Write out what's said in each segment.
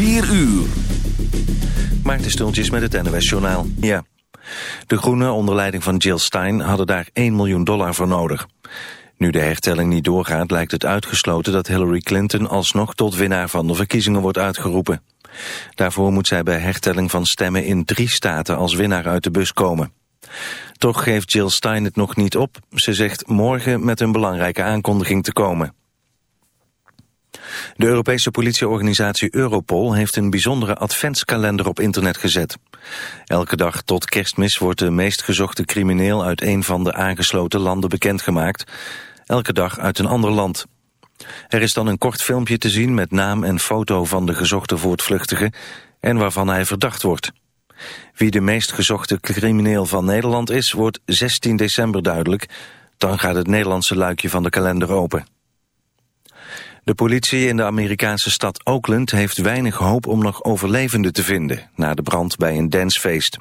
4 uur. Maarten Stultjes met het NOS Journaal. Ja. De Groenen onder leiding van Jill Stein hadden daar 1 miljoen dollar voor nodig. Nu de hertelling niet doorgaat lijkt het uitgesloten dat Hillary Clinton alsnog tot winnaar van de verkiezingen wordt uitgeroepen. Daarvoor moet zij bij hertelling van stemmen in drie staten als winnaar uit de bus komen. Toch geeft Jill Stein het nog niet op. Ze zegt morgen met een belangrijke aankondiging te komen. De Europese politieorganisatie Europol heeft een bijzondere adventskalender op internet gezet. Elke dag tot kerstmis wordt de meest gezochte crimineel uit een van de aangesloten landen bekendgemaakt. Elke dag uit een ander land. Er is dan een kort filmpje te zien met naam en foto van de gezochte voortvluchtige en waarvan hij verdacht wordt. Wie de meest gezochte crimineel van Nederland is, wordt 16 december duidelijk. Dan gaat het Nederlandse luikje van de kalender open. De politie in de Amerikaanse stad Oakland heeft weinig hoop om nog overlevenden te vinden na de brand bij een dancefeest.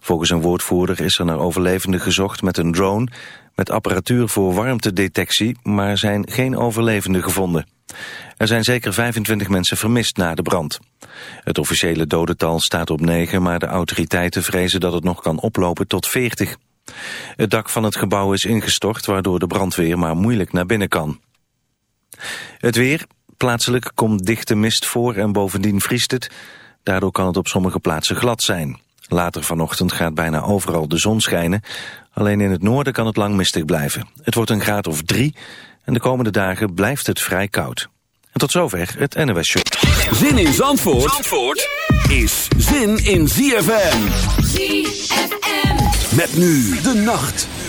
Volgens een woordvoerder is er naar overlevenden gezocht met een drone met apparatuur voor warmtedetectie, maar zijn geen overlevenden gevonden. Er zijn zeker 25 mensen vermist na de brand. Het officiële dodental staat op 9, maar de autoriteiten vrezen dat het nog kan oplopen tot 40. Het dak van het gebouw is ingestort, waardoor de brandweer maar moeilijk naar binnen kan. Het weer. Plaatselijk komt dichte mist voor en bovendien vriest het. Daardoor kan het op sommige plaatsen glad zijn. Later vanochtend gaat bijna overal de zon schijnen. Alleen in het noorden kan het lang mistig blijven. Het wordt een graad of drie en de komende dagen blijft het vrij koud. En tot zover het NOS Show. Zin in Zandvoort, Zandvoort is zin in ZFM. ZFM. Met nu de nacht.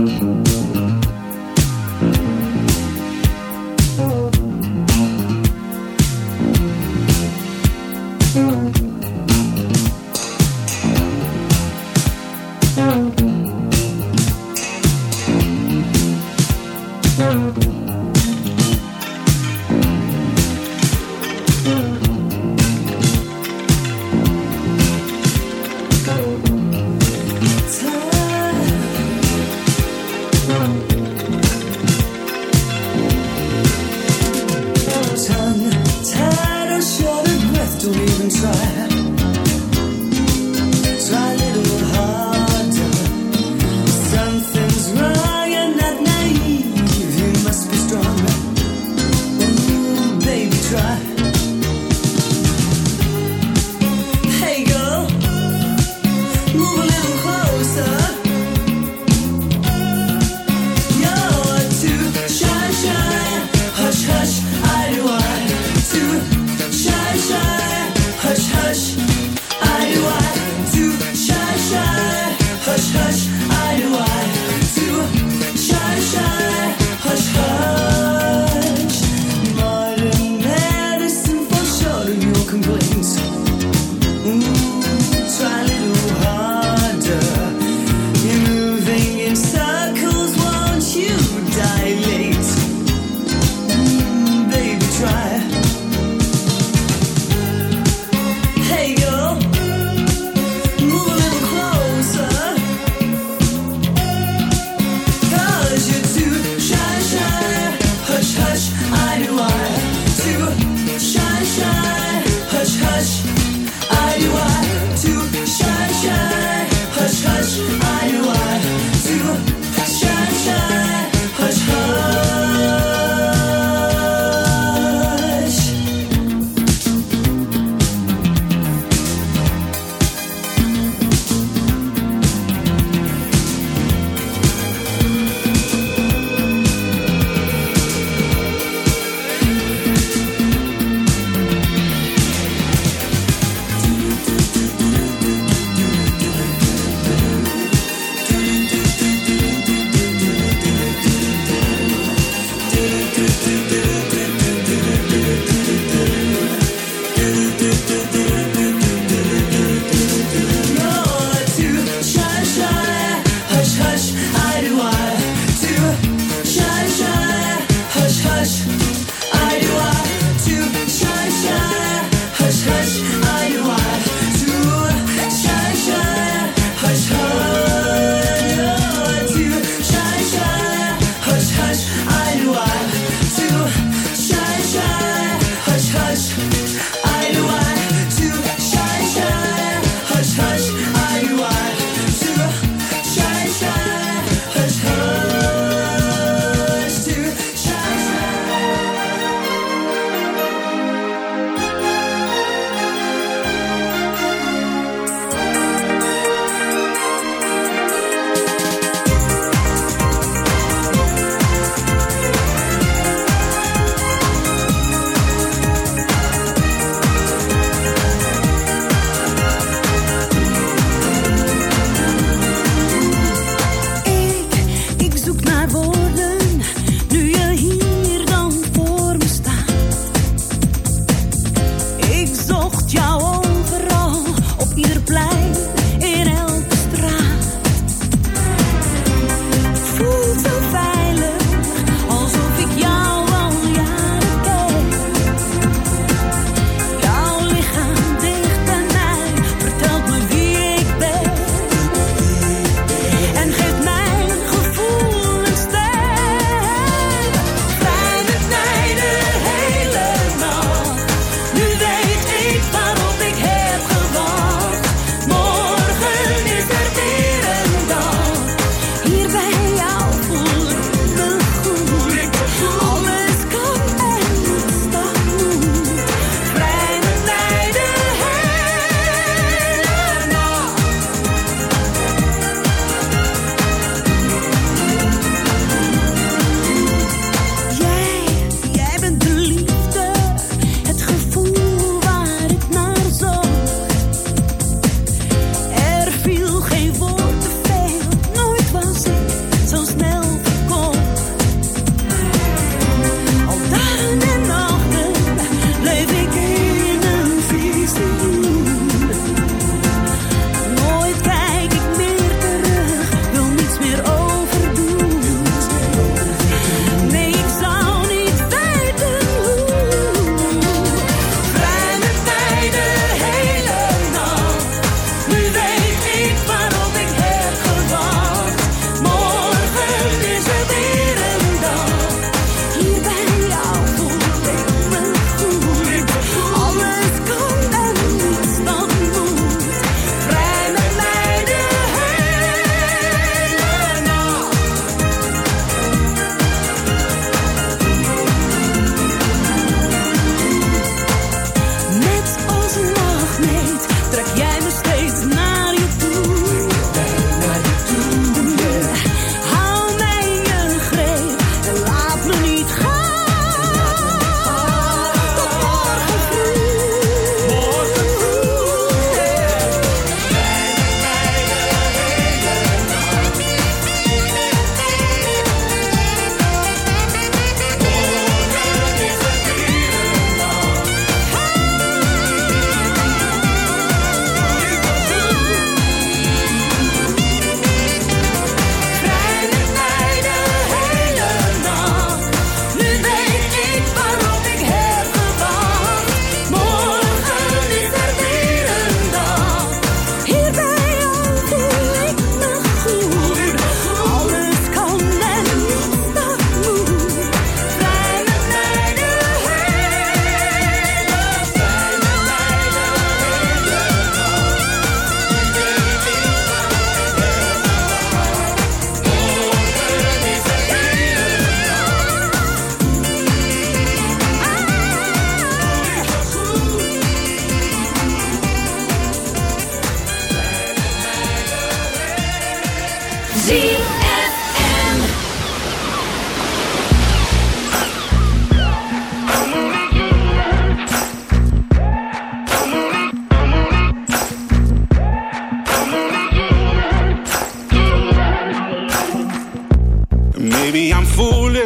Mm-hmm.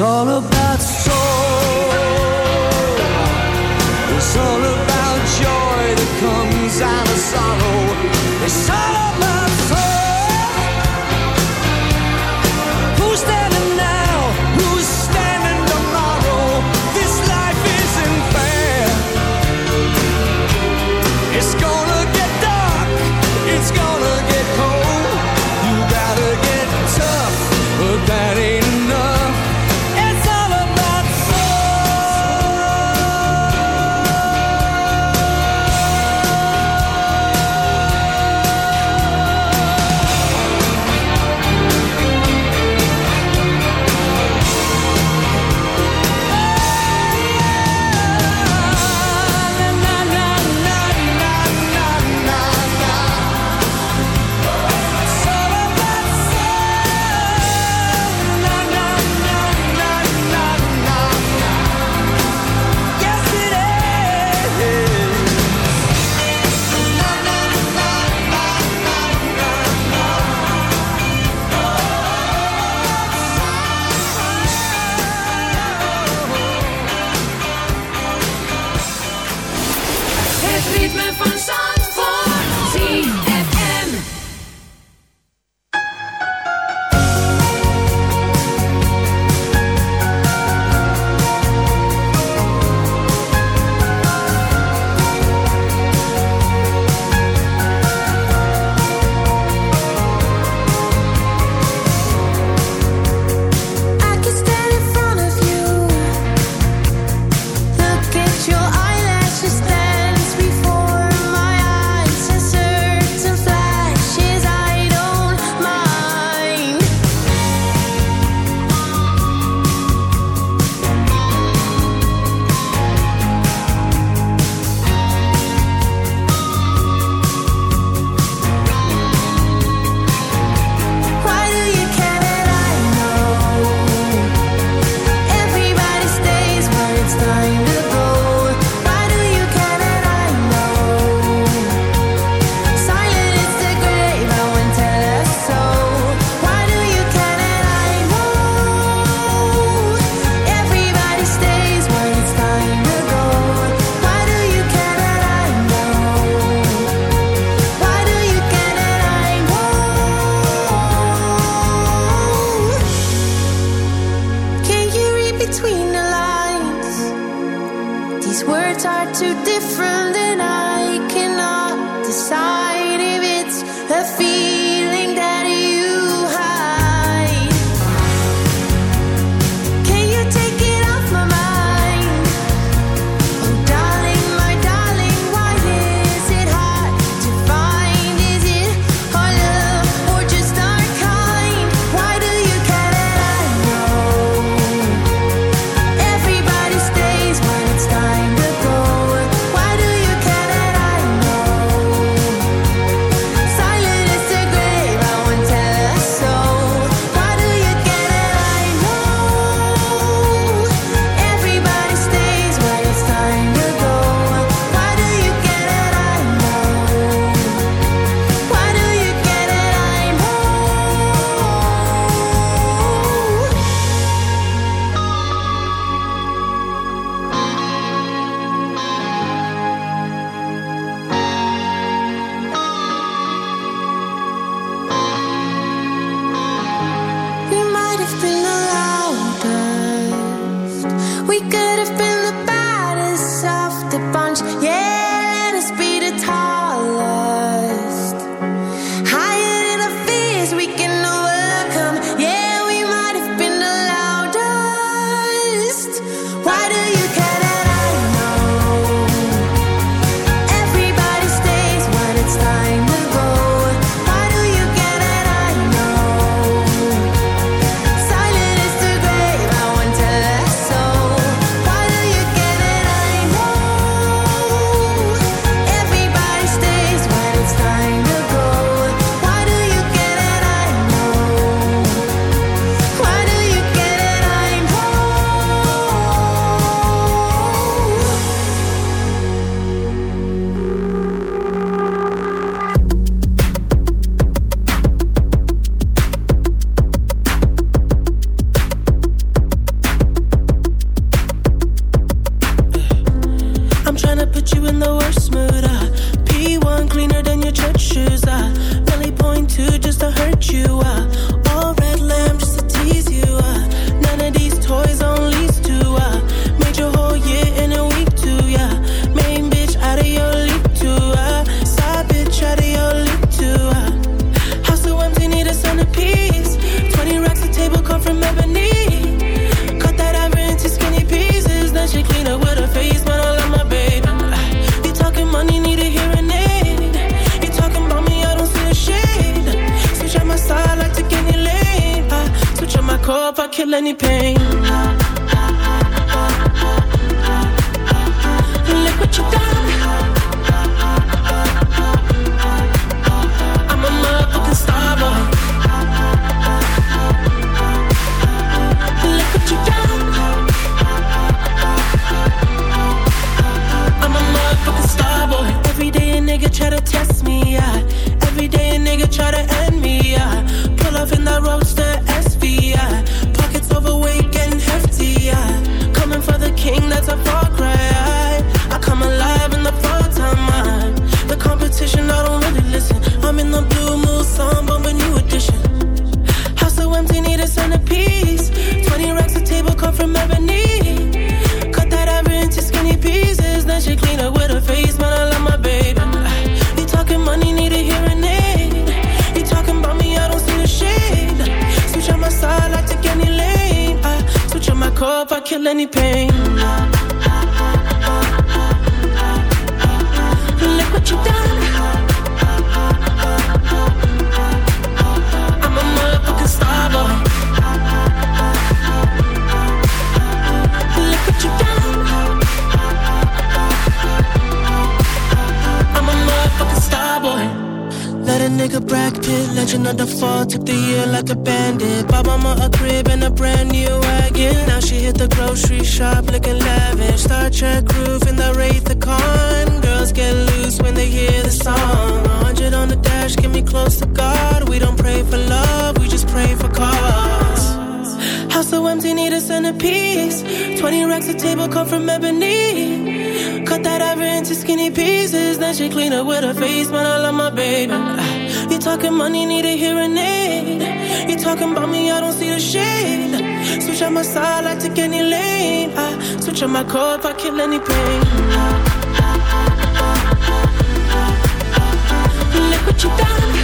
All about looking lavish. Star Trek groove in the Wraith the Khan. Girls get loose when they hear the song. 100 on the dash, get me close to God. We don't pray for love, we just pray for cause. House so empty, need a centerpiece. 20 racks of table come from ebony. Cut that ivory into skinny pieces. Then she clean up with her face, but I love my baby. You talking money, need a hearing aid. You talking about me, I don't see the shade. Switch out my side, I take any lane. I switch out my car if I kill any pain. Look what you done.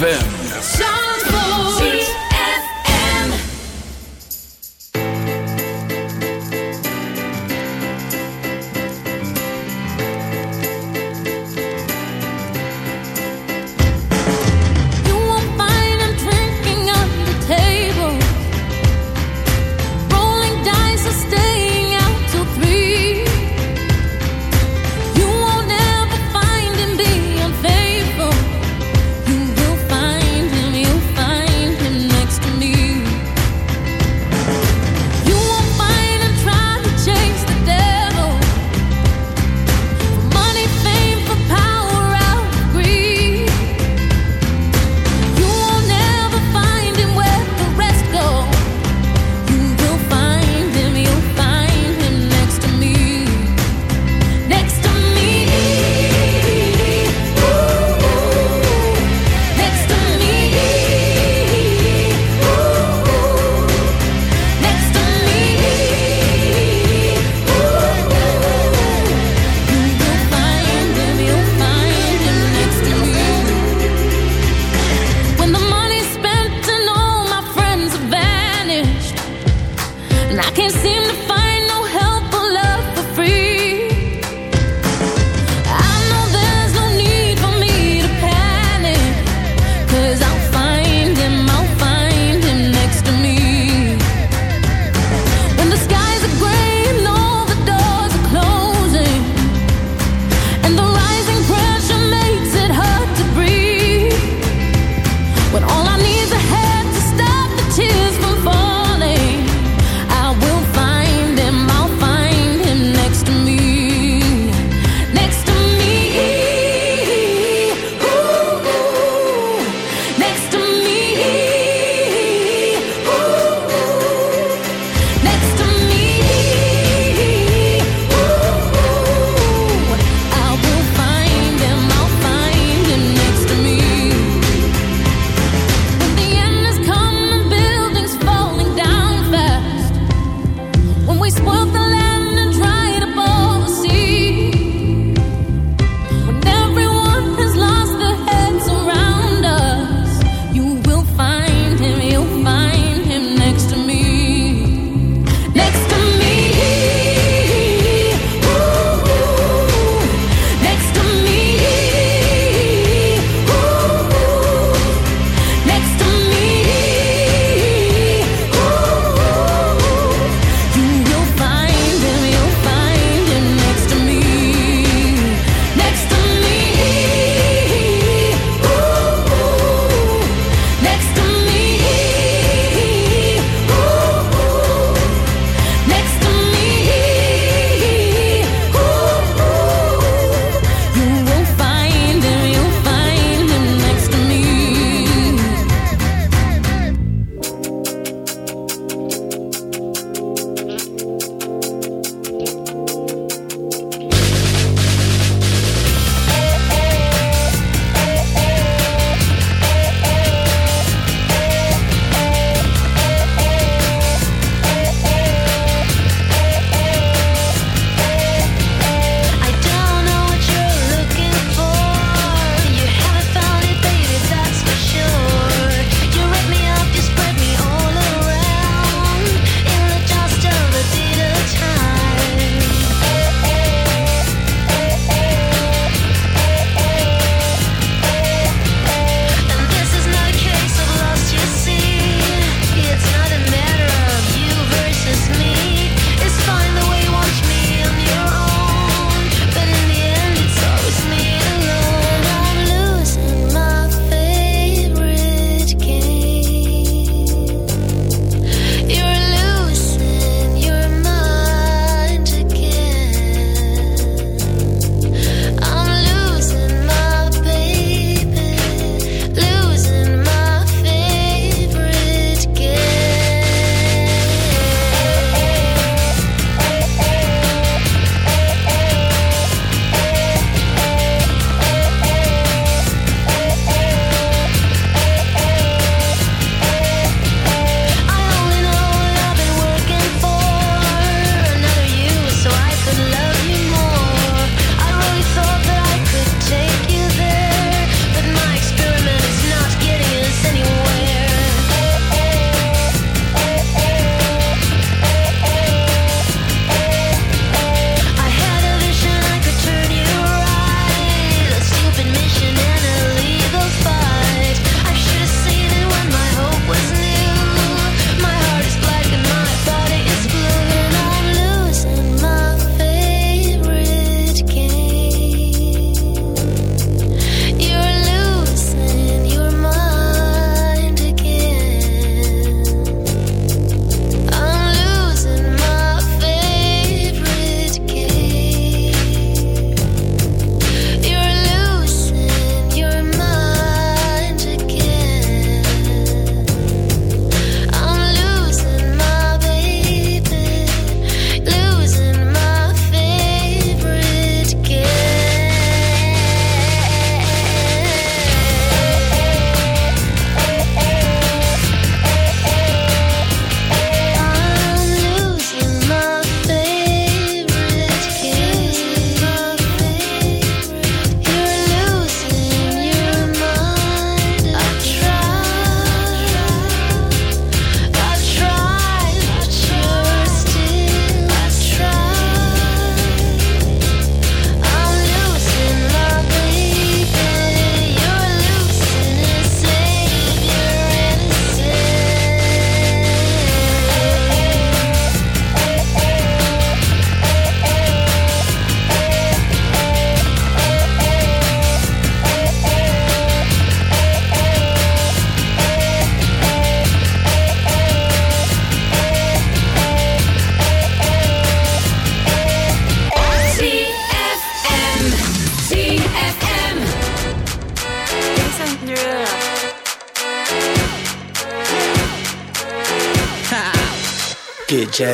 Fm.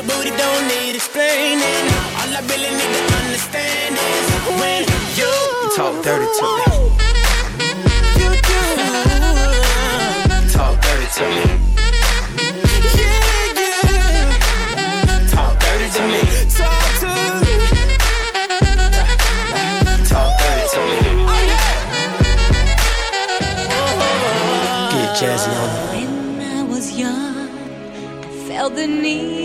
Your booty don't need explaining. All I really need to understand is when you, you talk dirty to me. You do. Talk dirty to me. Yeah, yeah. Talk dirty to me. Talk to me. Talk dirty to me. Oh, Get jazzy on me. When I was young, I felt the need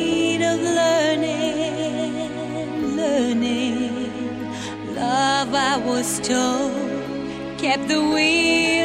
I kept the wheel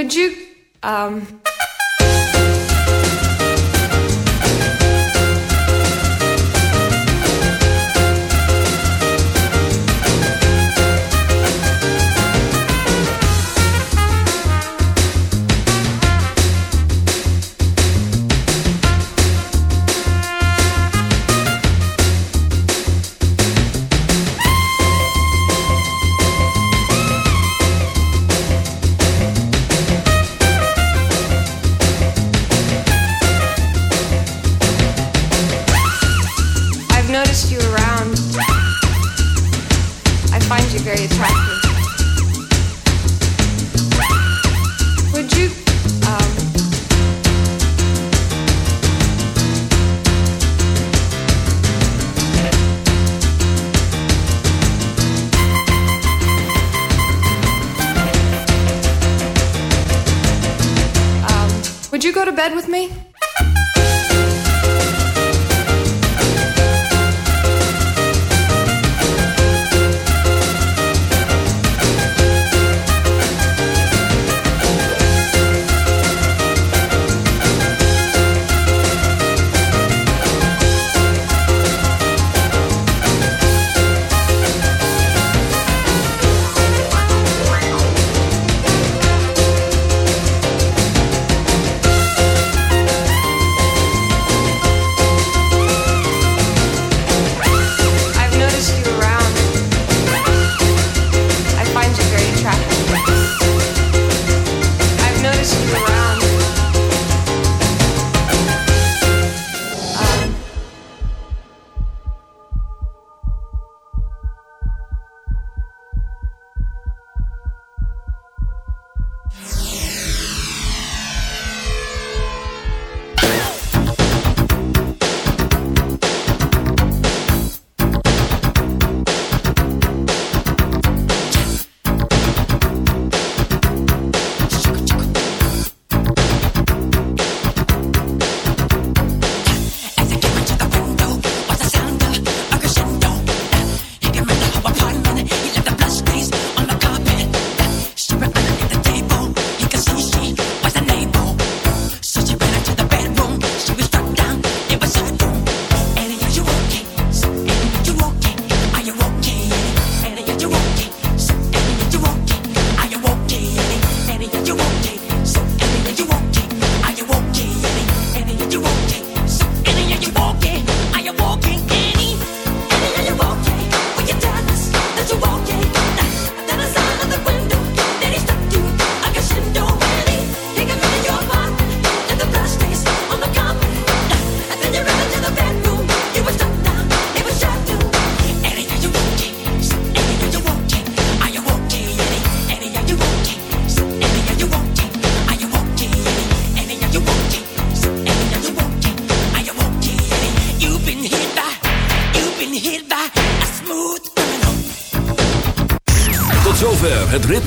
Would you, um,